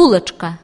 булочка.